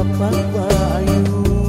apa payu